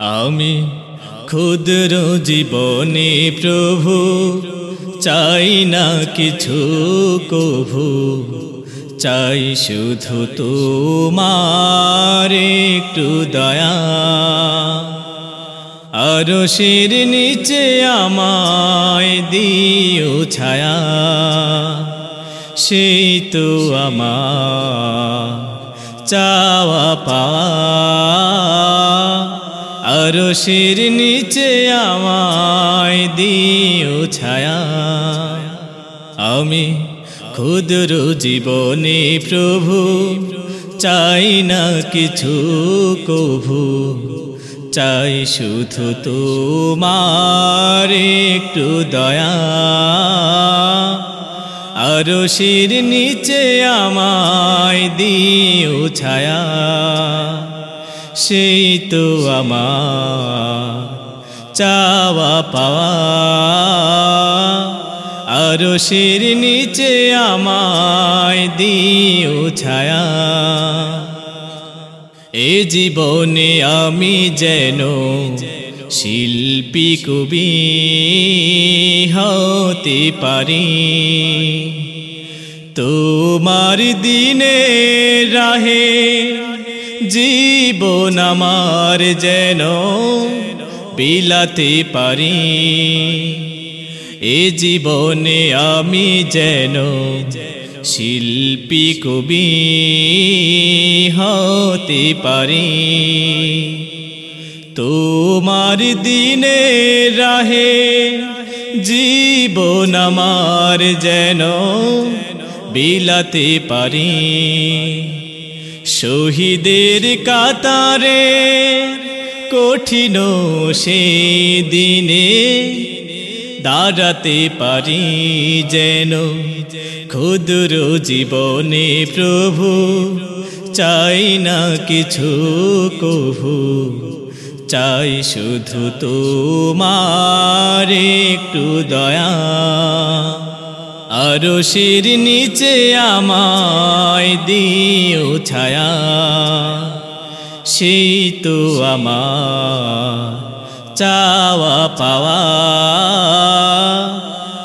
আমি ক্ষুদ্র জীবনে প্রভু, চাই না কিছু কভু, চাই শুধু তোমার একটু দয়া। আরও শির নিচে আমায় দিও ছায়া, সেই তো আমার চাওয়া পাওয়া। আরও শির নিচে আমায় দিও ছায়া। আমি ক্ষুদ্র জীবনে প্রভু, চাই না কিছু কভু। চাই শুধু তোমার একটু দয়া। আরও শির নিচে আমায় দিও ছায়া। সেই তো আমার চাওয়া পাওয়া। আরও শির নিচে আমায় দিও ছায়া। এ জীবনে আমি যেন শিল্পী কবি হতে পারি। তোমার দিনে রাহে জীবন আমার যেন বিলাতে পারি। এ জীবনে আমি যেন শিল্পী কবি হতে পারি। তোমার দিনে রাহে জীবন আমার যেন বিলাতে পারি। শহীদের কাতারে কঠিন সে দিনে দাঁড়াতে পারি যেন ক্ষুদ্র জীবনে প্রভু চাই না কিছু কভু, চাই শুধু তোমার একটু দয়া। আরও শির নিচে আমায় দিও ছায়া। সেই তো চাওয়া পাওয়া।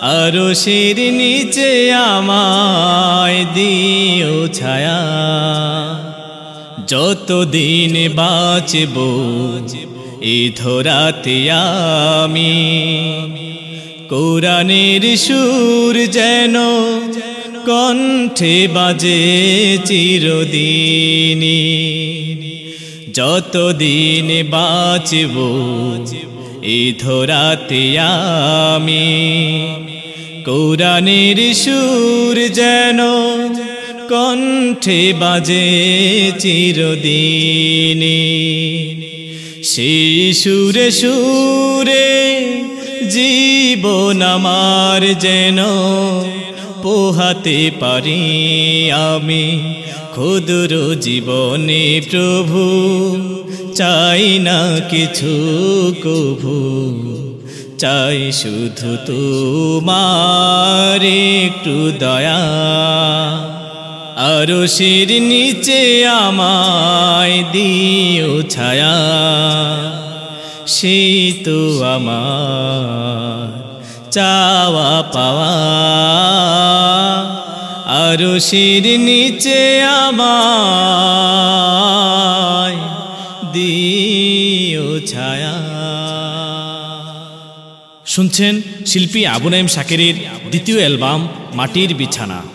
আরও শির নিচে আমায় দিও ছায়া। যতদিন বাঁচব, এ ধরাতে আমি কোরআনের সুর যেন কণ্ঠে বাজে চিরদিনী যতদিন বাঁচব, এ ধরাতে আমি। কোরআনের সুর যেন কণ্ঠে বাজে চিরদিনী সুরে সুরে জীবন আমার যেন পোহাতে পারি আমি। ক্ষুদ্র জীবনে প্রভু, চাই না কিছু কভু। চাই শুধু তোমার একটু দয়া। আরও শির নিচে আমায় দিও ছায়া। সেই তো আমার, চাওয়া পাওয়া। আরও শির নিচে আমায় দিও ছায়া। শুনছেন শিল্পী আবু নাইম শাকেরের দ্বিতীয় অ্যালবাম, মাটির বিছানা।